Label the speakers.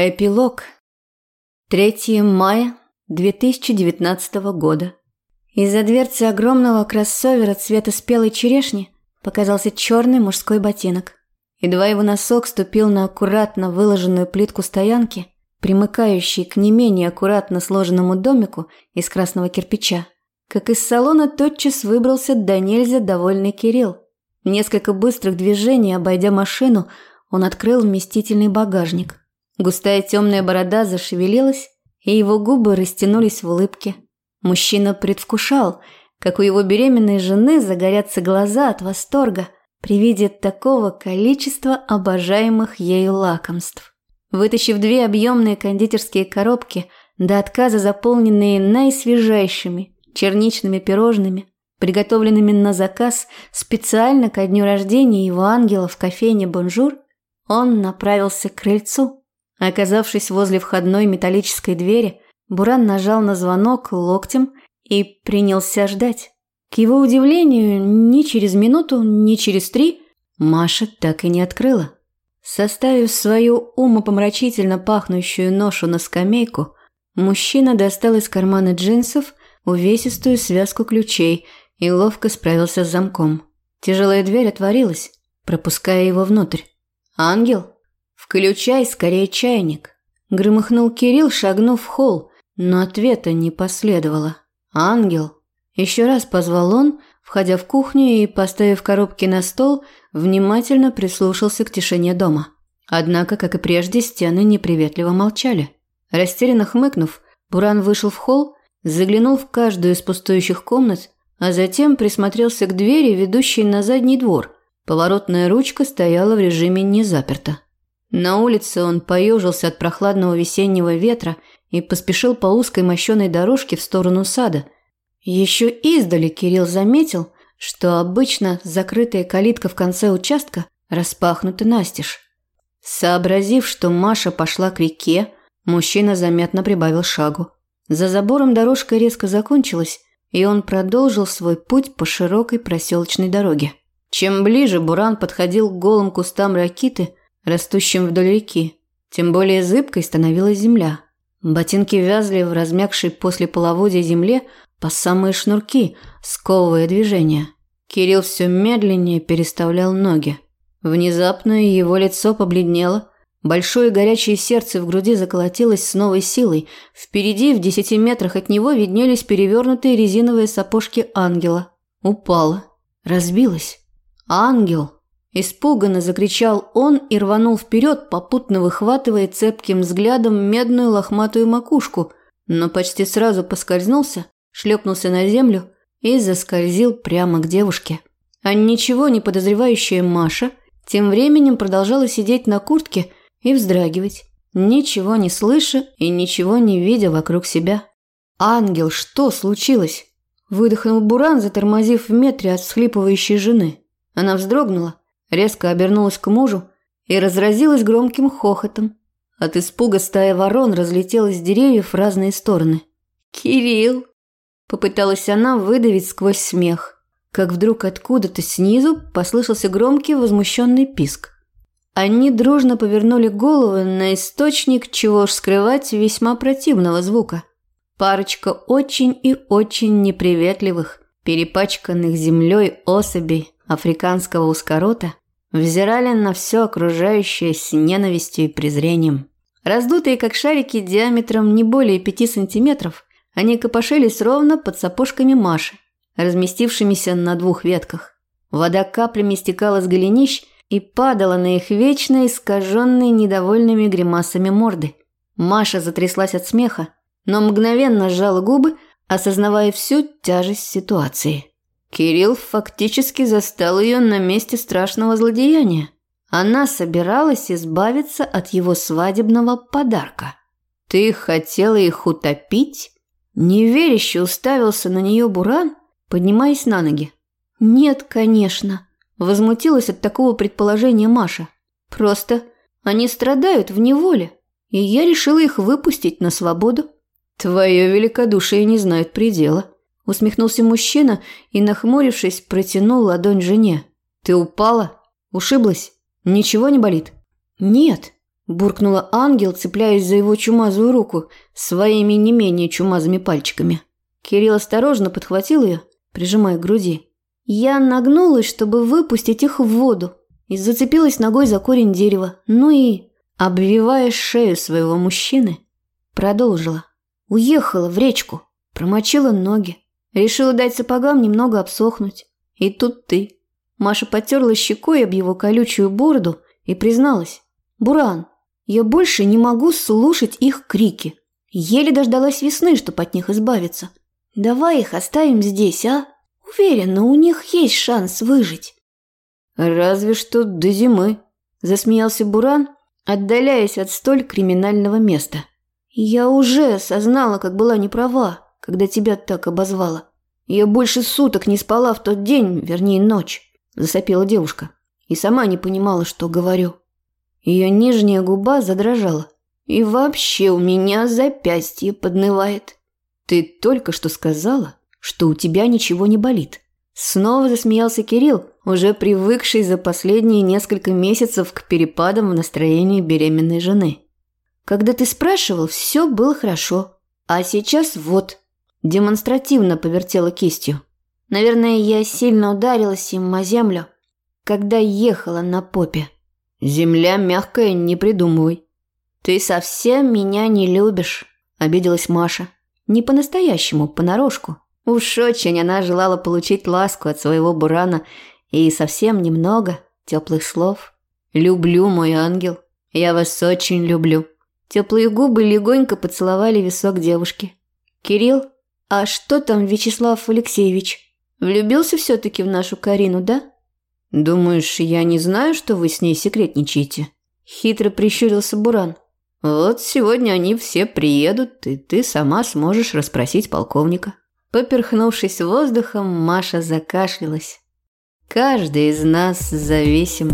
Speaker 1: Эпилог. 3 мая 2019 года. Из-за дверцы огромного кроссовера цвета спелой черешни показался черный мужской ботинок. Едва его носок ступил на аккуратно выложенную плитку стоянки, примыкающей к не менее аккуратно сложенному домику из красного кирпича, как из салона тотчас выбрался до нельзя довольный Кирилл. Несколько быстрых движений, обойдя машину, он открыл вместительный багажник – Густая темная борода зашевелилась, и его губы растянулись в улыбке. Мужчина предвкушал, как у его беременной жены загорятся глаза от восторга при виде такого количества обожаемых ею лакомств. Вытащив две объемные кондитерские коробки, до отказа заполненные наисвежайшими черничными пирожными, приготовленными на заказ специально ко дню рождения его ангела в кофейне «Бонжур», он направился к крыльцу. Оказавшись возле входной металлической двери, Буран нажал на звонок локтем и принялся ждать. К его удивлению, ни через минуту, ни через три Маша так и не открыла. Составив свою умопомрачительно пахнущую ношу на скамейку, мужчина достал из кармана джинсов увесистую связку ключей и ловко справился с замком. Тяжелая дверь отворилась, пропуская его внутрь. «Ангел?» «Включай скорее чайник», – громыхнул Кирилл, шагнув в холл, но ответа не последовало. «Ангел!» Еще раз позвал он, входя в кухню и, поставив коробки на стол, внимательно прислушался к тишине дома. Однако, как и прежде, стены неприветливо молчали. Растерянно хмыкнув, Буран вышел в холл, заглянул в каждую из пустующих комнат, а затем присмотрелся к двери, ведущей на задний двор. Поворотная ручка стояла в режиме «не заперта». На улице он поежился от прохладного весеннего ветра и поспешил по узкой мощеной дорожке в сторону сада. Еще издали Кирилл заметил, что обычно закрытая калитка в конце участка распахнута настежь. Сообразив, что Маша пошла к реке, мужчина заметно прибавил шагу. За забором дорожка резко закончилась, и он продолжил свой путь по широкой проселочной дороге. Чем ближе Буран подходил к голым кустам ракиты, растущим вдоль реки. Тем более зыбкой становилась земля. Ботинки вязли в размягшей после половодья земле по самые шнурки, сковывая движение. Кирилл все медленнее переставлял ноги. Внезапно его лицо побледнело, большое горячее сердце в груди заколотилось с новой силой. Впереди, в десяти метрах от него, виднелись перевернутые резиновые сапожки ангела. Упала. Разбилась. Ангел. Испуганно закричал он и рванул вперед, попутно выхватывая цепким взглядом медную лохматую макушку, но почти сразу поскользнулся, шлепнулся на землю и заскользил прямо к девушке. А ничего не подозревающая Маша тем временем продолжала сидеть на куртке и вздрагивать, ничего не слыша и ничего не видя вокруг себя. «Ангел, что случилось?» Выдохнул Буран, затормозив в метре от всхлипывающей жены. Она вздрогнула, резко обернулась к мужу и разразилась громким хохотом. От испуга стая ворон разлетелась с деревьев в разные стороны. «Кирилл!» – попыталась она выдавить сквозь смех, как вдруг откуда-то снизу послышался громкий возмущенный писк. Они дружно повернули головы на источник, чего уж скрывать, весьма противного звука. Парочка очень и очень неприветливых, перепачканных землей особей африканского ускорота взирали на все окружающее с ненавистью и презрением. Раздутые, как шарики, диаметром не более пяти сантиметров, они копошились ровно под сапожками Маши, разместившимися на двух ветках. Вода каплями стекала с голенищ и падала на их вечно искаженные недовольными гримасами морды. Маша затряслась от смеха, но мгновенно сжала губы, осознавая всю тяжесть ситуации. Кирилл фактически застал ее на месте страшного злодеяния. Она собиралась избавиться от его свадебного подарка. «Ты хотела их утопить?» Неверяще уставился на нее Буран, поднимаясь на ноги. «Нет, конечно», – возмутилась от такого предположения Маша. «Просто они страдают в неволе, и я решила их выпустить на свободу». «Твое великодушие не знает предела», Усмехнулся мужчина и, нахмурившись, протянул ладонь жене. «Ты упала? Ушиблась? Ничего не болит?» «Нет», – буркнула ангел, цепляясь за его чумазую руку своими не менее чумазыми пальчиками. Кирилл осторожно подхватил ее, прижимая к груди. Я нагнулась, чтобы выпустить их в воду, и зацепилась ногой за корень дерева. Ну и, обвивая шею своего мужчины, продолжила. Уехала в речку, промочила ноги, решила дать сапогам немного обсохнуть. И тут ты. Маша потерла щекой об его колючую бороду и призналась. «Буран, я больше не могу слушать их крики. Еле дождалась весны, чтобы от них избавиться. Давай их оставим здесь, а? Уверена, у них есть шанс выжить».
Speaker 2: «Разве что до зимы», – засмеялся Буран, отдаляясь от столь криминального места.
Speaker 1: «Я уже осознала, как была неправа, когда тебя так обозвала. Я больше суток не спала в тот день, вернее, ночь», – засопела девушка. И сама не понимала, что говорю. Ее нижняя губа задрожала. И вообще у меня запястье поднывает.
Speaker 2: Ты только что сказала, что у тебя ничего не болит.
Speaker 1: Снова засмеялся Кирилл, уже привыкший за последние несколько месяцев к перепадам в настроении беременной жены. Когда ты спрашивал, все было хорошо. А сейчас вот. Демонстративно повертела кистью. Наверное, я сильно ударилась им о землю, когда ехала на попе.
Speaker 2: Земля мягкая, не придумывай.
Speaker 1: Ты совсем меня не любишь, обиделась Маша. Не по-настоящему, понарошку. Уж очень она желала получить ласку от своего бурана и совсем немного теплых слов.
Speaker 2: «Люблю, мой ангел. Я вас очень люблю».
Speaker 1: Теплые губы легонько поцеловали висок девушки. «Кирилл, а что там Вячеслав Алексеевич? Влюбился все-таки в нашу Карину, да?»
Speaker 2: «Думаешь, я не знаю, что вы с ней секретничаете?»
Speaker 1: Хитро прищурился Буран.
Speaker 2: «Вот сегодня они все приедут, и ты сама сможешь расспросить полковника».
Speaker 1: Поперхнувшись воздухом, Маша закашлялась. «Каждый из нас зависим».